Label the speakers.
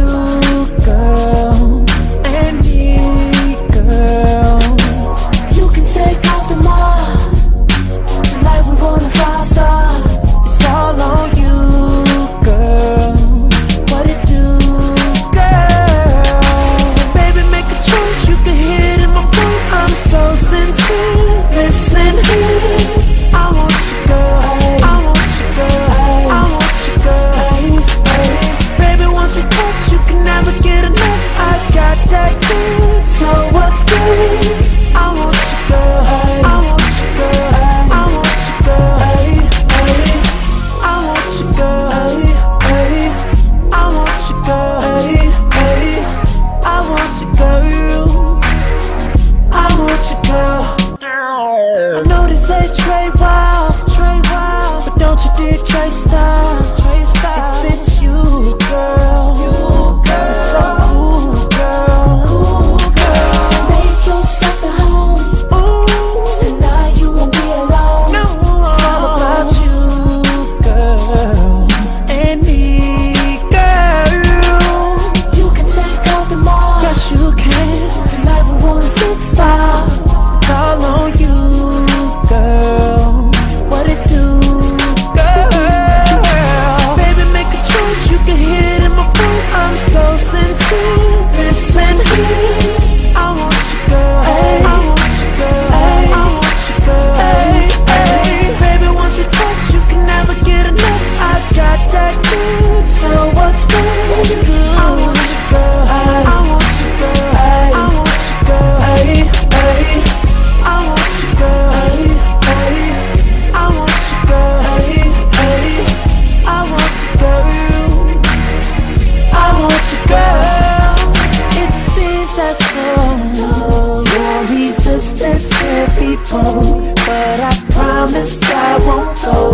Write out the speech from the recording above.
Speaker 1: you. never get enough I got that good. so what's good? I want you, girl, hey. I want you, girl. I want you, girl. I want you, girl. I want you, girl. I want you, girl. I know they say Trey but I promise I won't go